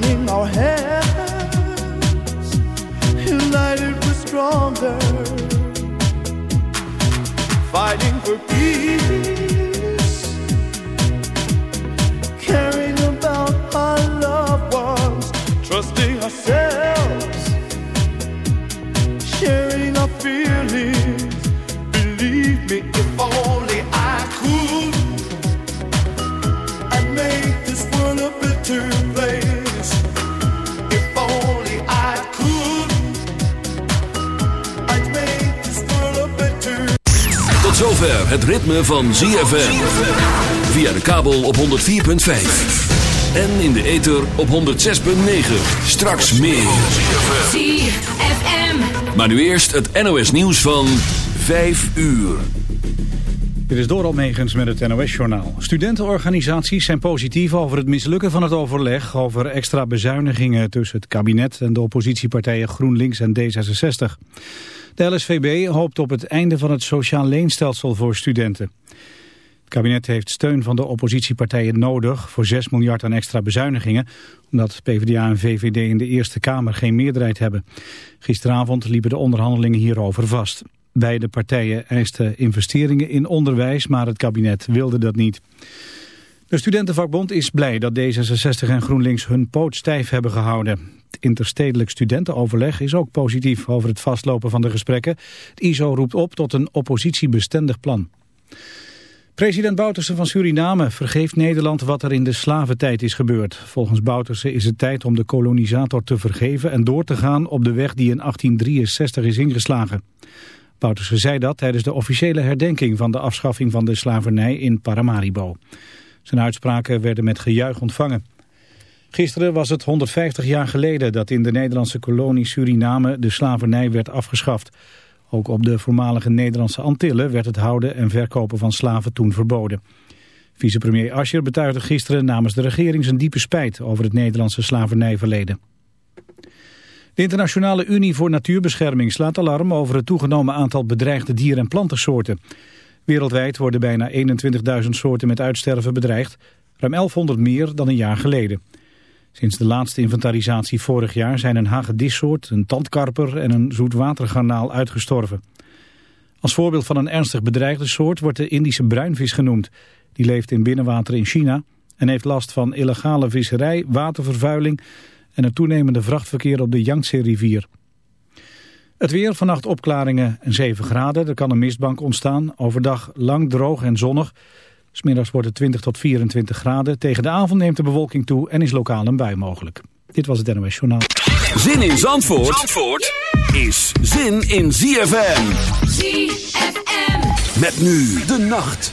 joining our hands, united we're stronger, fighting for peace, zover het ritme van ZFM. Via de kabel op 104.5. En in de ether op 106.9. Straks meer. ZFM. Maar nu eerst het NOS nieuws van 5 uur. Dit is Doral Megens met het NOS-journaal. Studentenorganisaties zijn positief over het mislukken van het overleg... over extra bezuinigingen tussen het kabinet en de oppositiepartijen GroenLinks en D66. De LSVB hoopt op het einde van het sociaal leenstelsel voor studenten. Het kabinet heeft steun van de oppositiepartijen nodig... voor 6 miljard aan extra bezuinigingen... omdat PvdA en VVD in de Eerste Kamer geen meerderheid hebben. Gisteravond liepen de onderhandelingen hierover vast. Beide partijen eisten investeringen in onderwijs, maar het kabinet wilde dat niet. De studentenvakbond is blij dat D66 en GroenLinks hun poot stijf hebben gehouden. Het interstedelijk studentenoverleg is ook positief over het vastlopen van de gesprekken. Het ISO roept op tot een oppositiebestendig plan. President Bouterse van Suriname vergeeft Nederland wat er in de slaventijd is gebeurd. Volgens Bouterse is het tijd om de kolonisator te vergeven en door te gaan op de weg die in 1863 is ingeslagen. Bouterse zei dat tijdens de officiële herdenking van de afschaffing van de slavernij in Paramaribo. Zijn uitspraken werden met gejuich ontvangen. Gisteren was het 150 jaar geleden dat in de Nederlandse kolonie Suriname de slavernij werd afgeschaft. Ook op de voormalige Nederlandse Antillen werd het houden en verkopen van slaven toen verboden. Vicepremier Ascher betuigde gisteren namens de regering zijn diepe spijt over het Nederlandse slavernijverleden. De Internationale Unie voor Natuurbescherming slaat alarm over het toegenomen aantal bedreigde dier- en plantensoorten. Wereldwijd worden bijna 21.000 soorten met uitsterven bedreigd, ruim 1100 meer dan een jaar geleden. Sinds de laatste inventarisatie vorig jaar zijn een hagedissoort, een tandkarper en een zoetwatergarnaal uitgestorven. Als voorbeeld van een ernstig bedreigde soort wordt de Indische bruinvis genoemd. Die leeft in binnenwater in China en heeft last van illegale visserij, watervervuiling en het toenemende vrachtverkeer op de Yangtze-rivier. Het weer, vannacht opklaringen en 7 graden. Er kan een mistbank ontstaan. Overdag lang droog en zonnig. Smiddags wordt het 20 tot 24 graden. Tegen de avond neemt de bewolking toe en is lokaal een bui mogelijk. Dit was het NOS Journaal. Zin in Zandvoort, Zandvoort is zin in ZFM. ZFM. Met nu de nacht.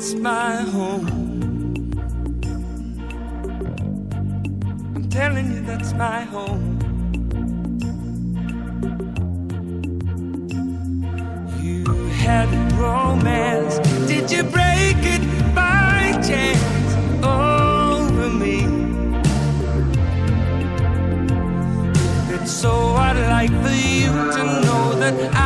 that's my home. I'm telling you, that's my home. You had romance, did you break it by chance over me? It's so I'd like for you to know that I'm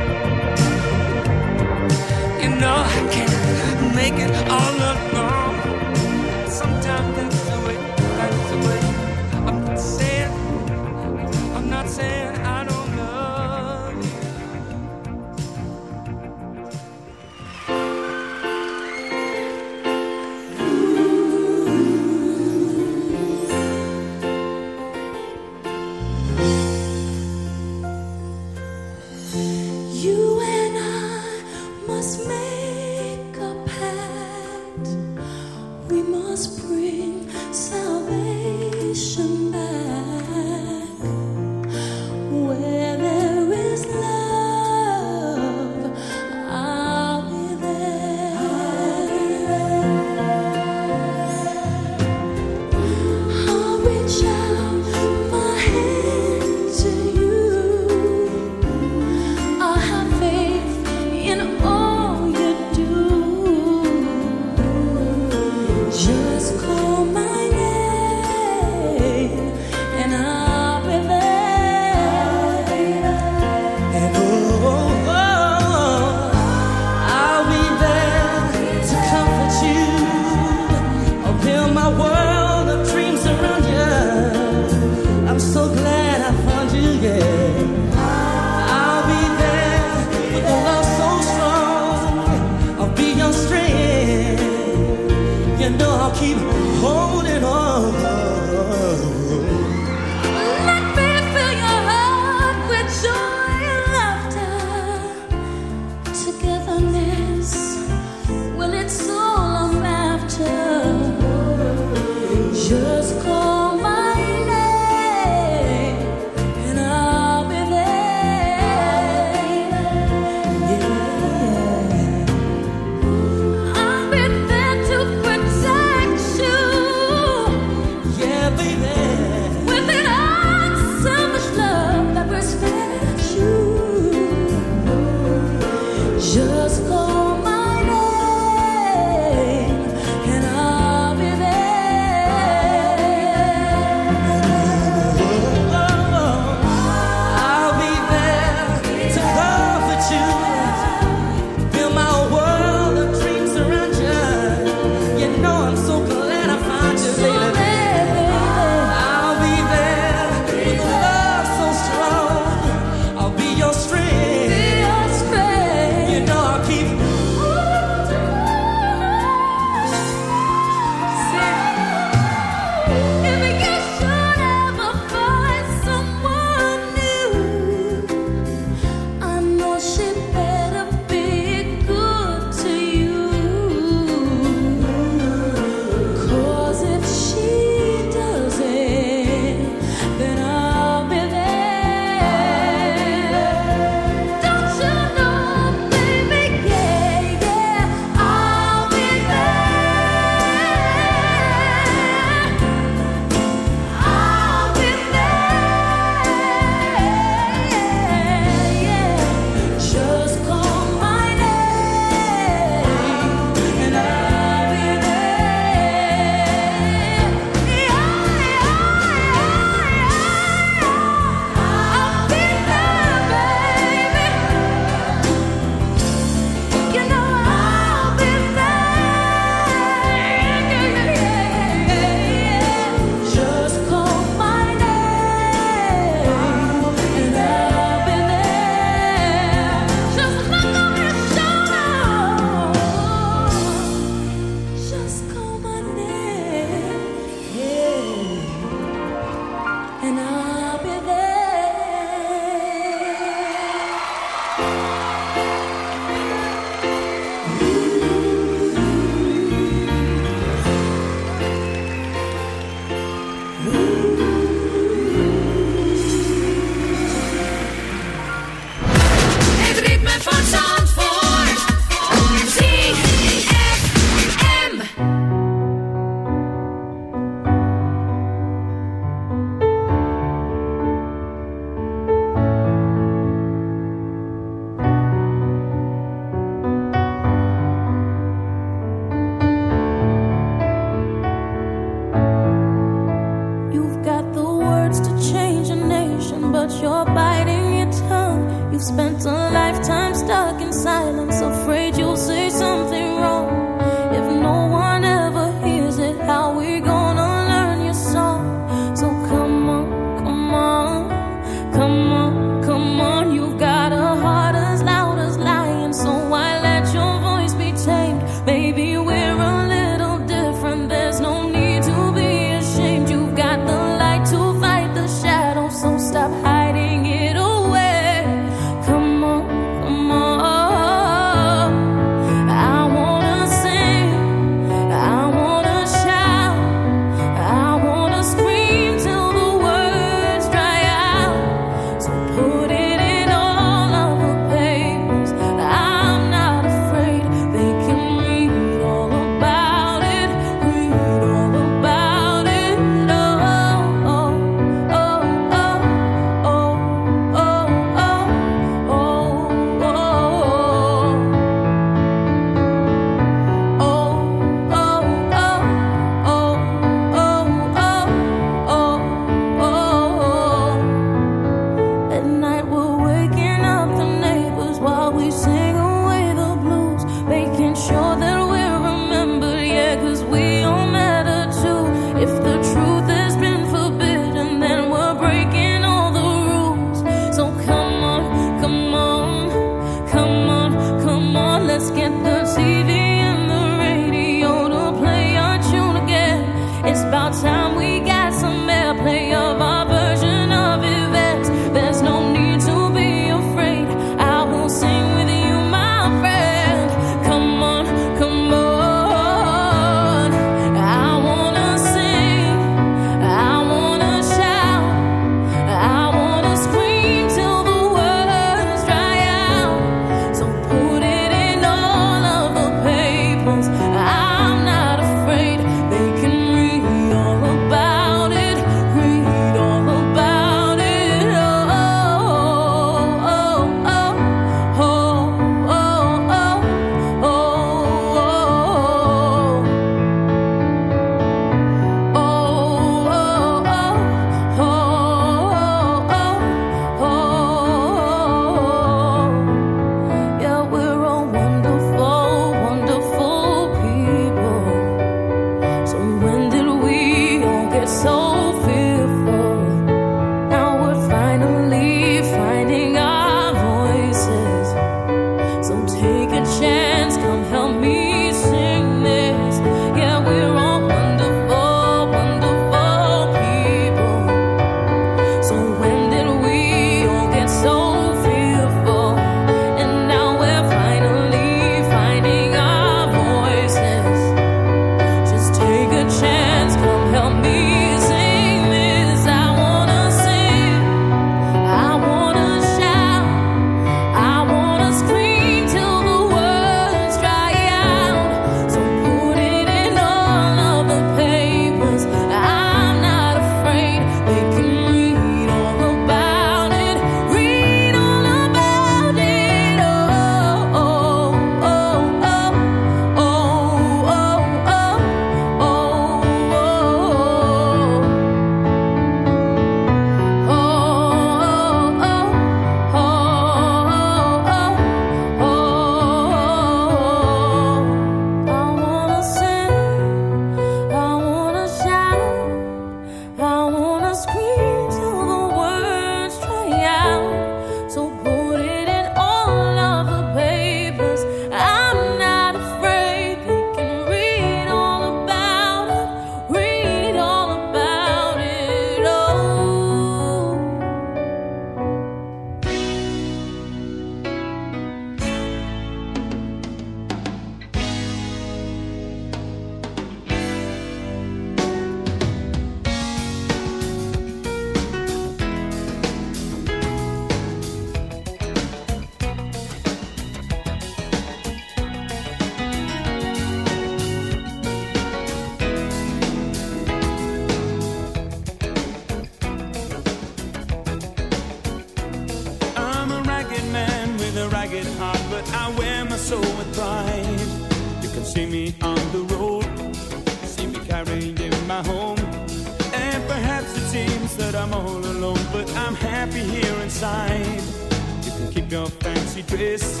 this.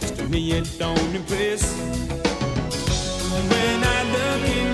Cause to me it don't impress. When I look in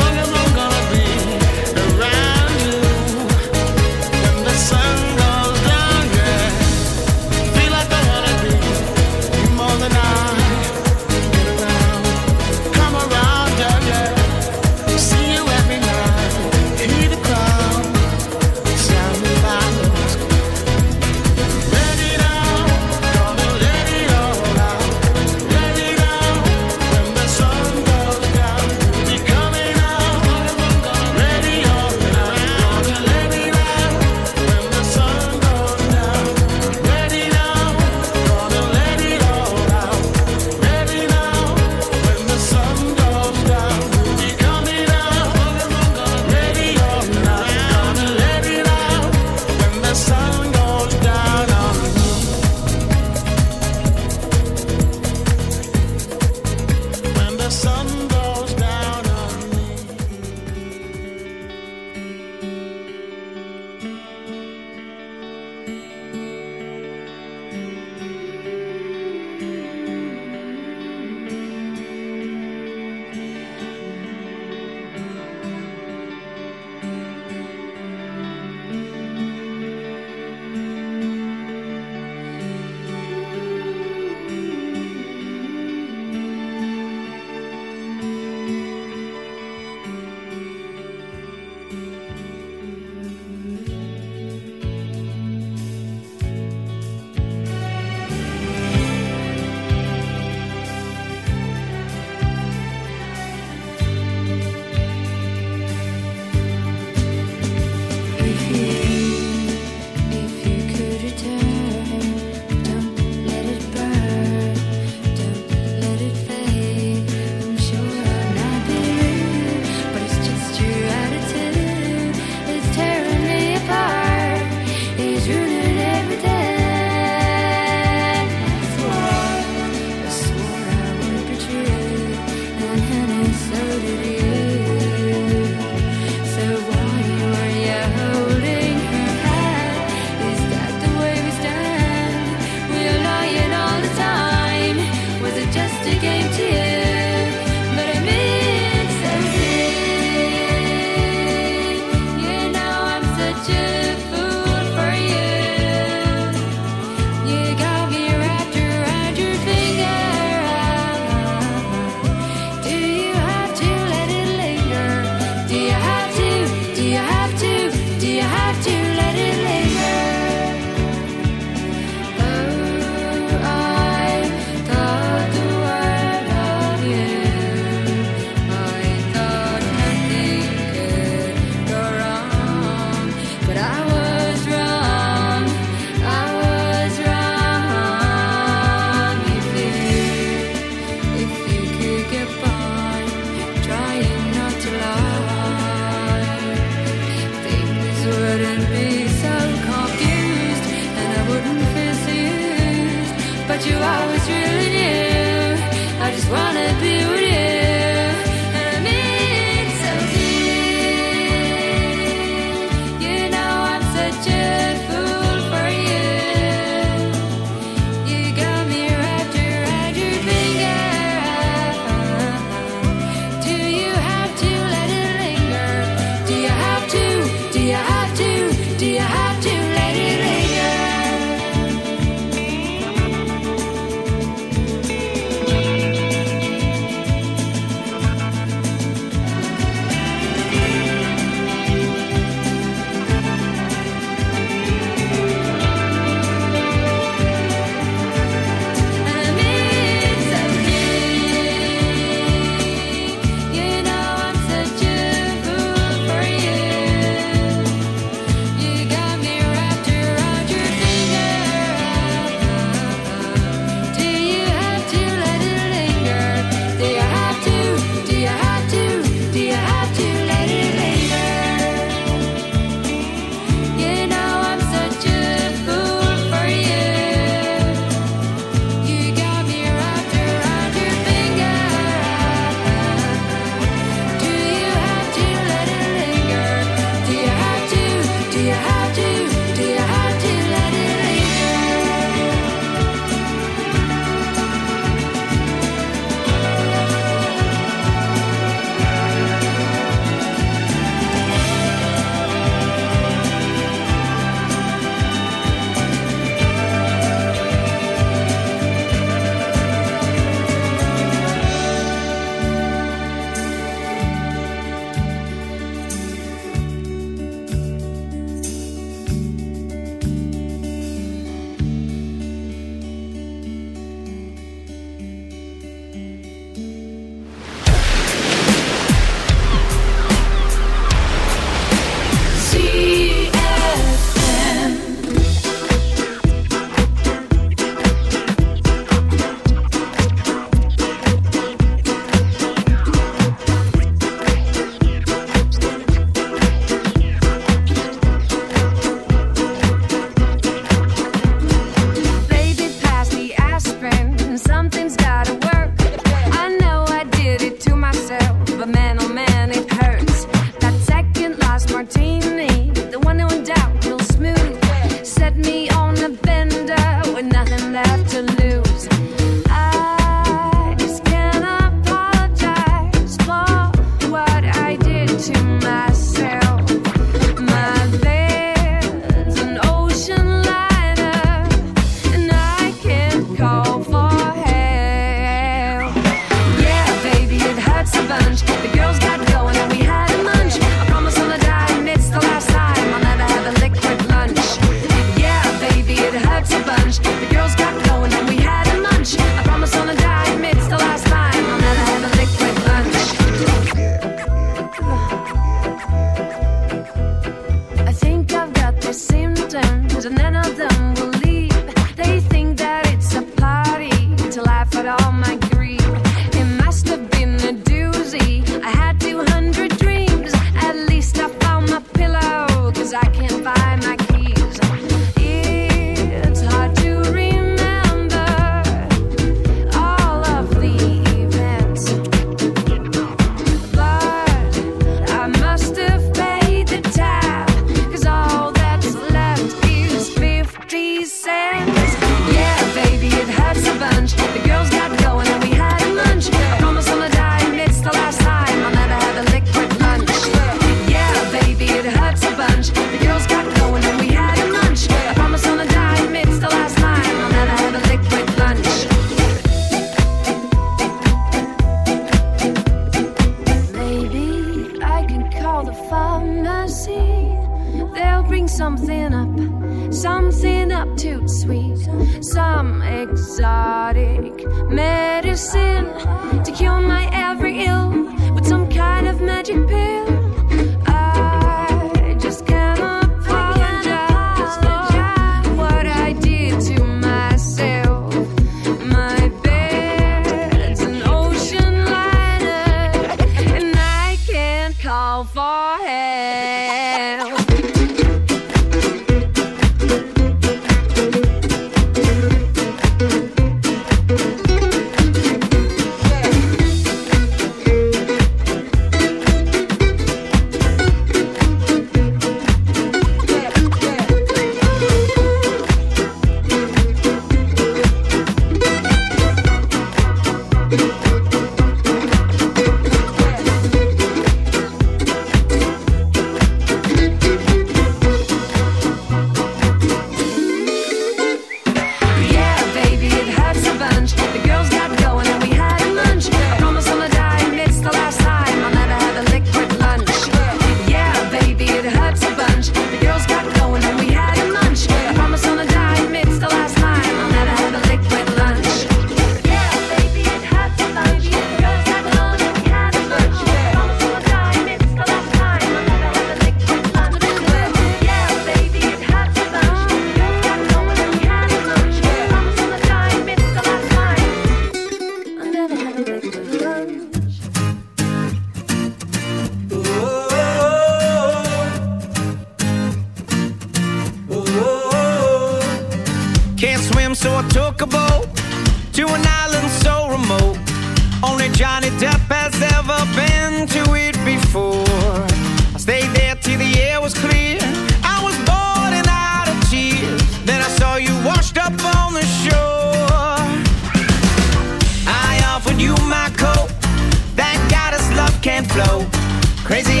Crazy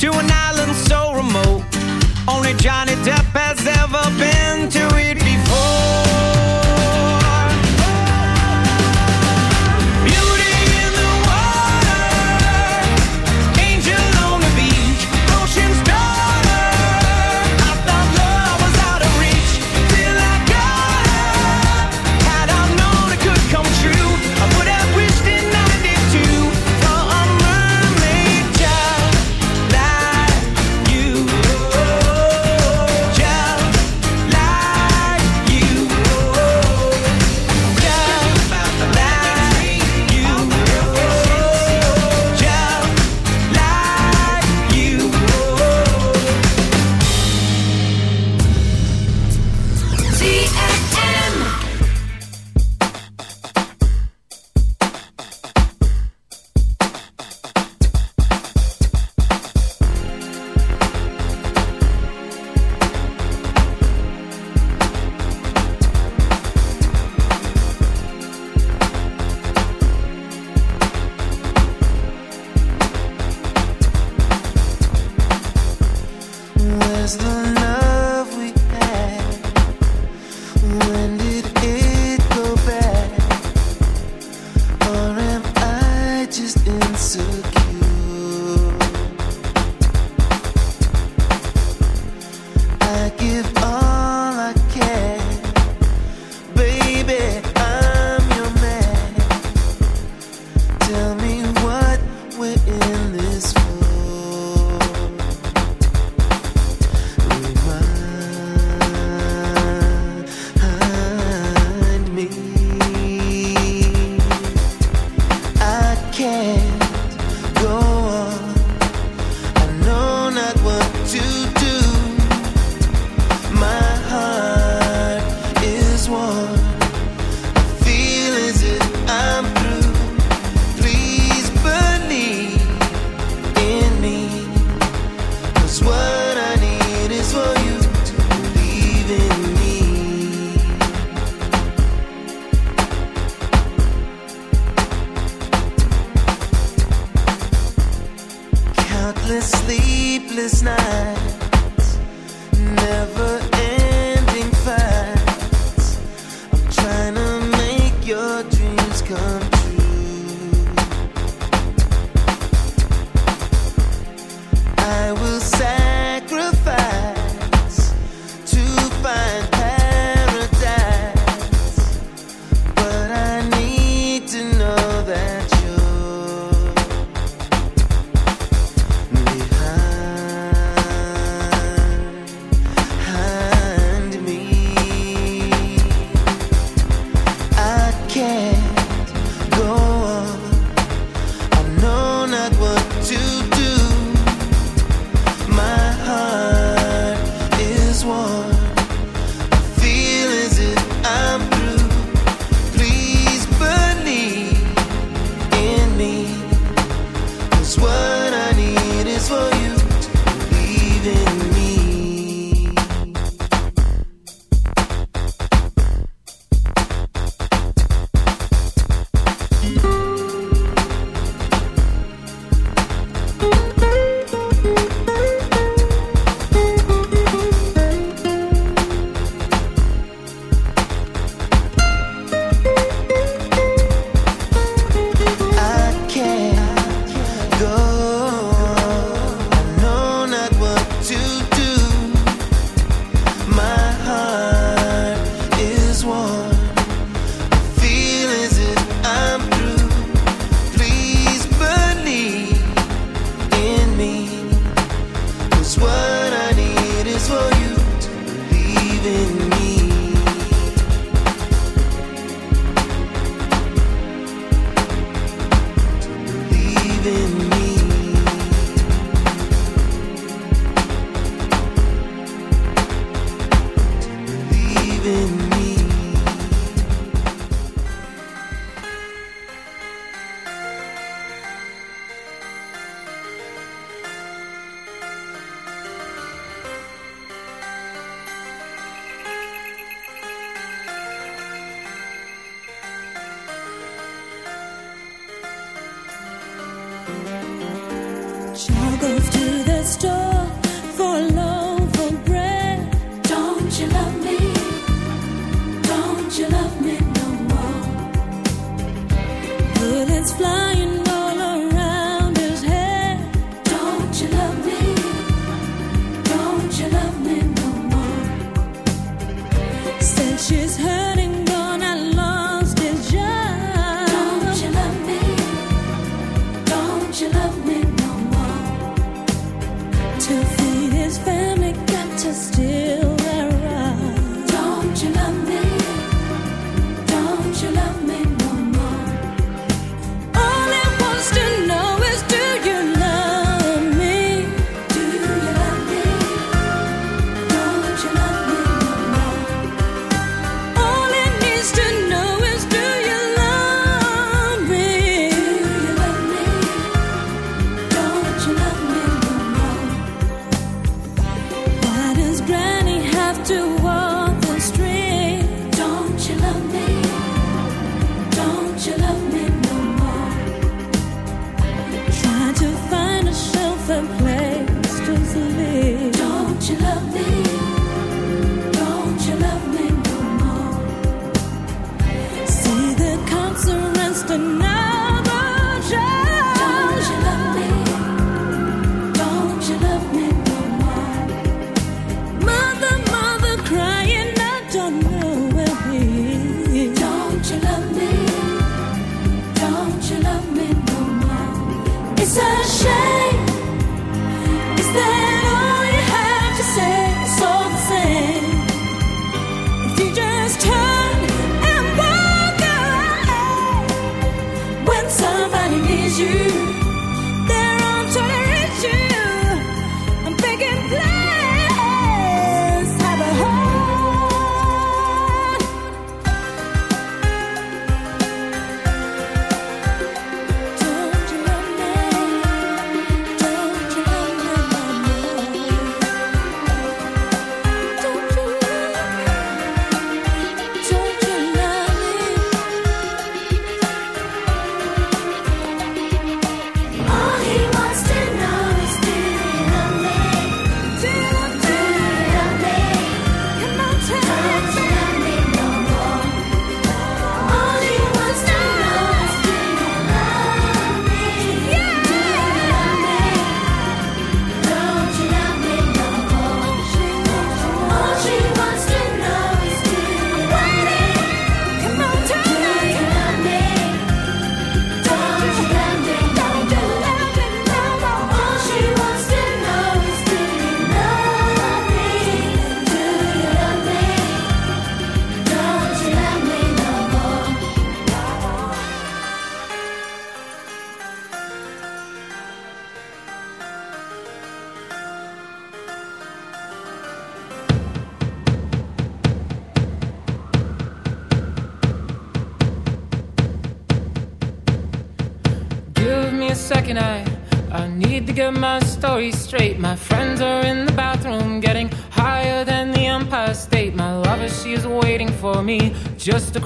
to an island so remote. Only Johnny Depp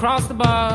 across the bar.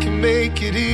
Can make it easy.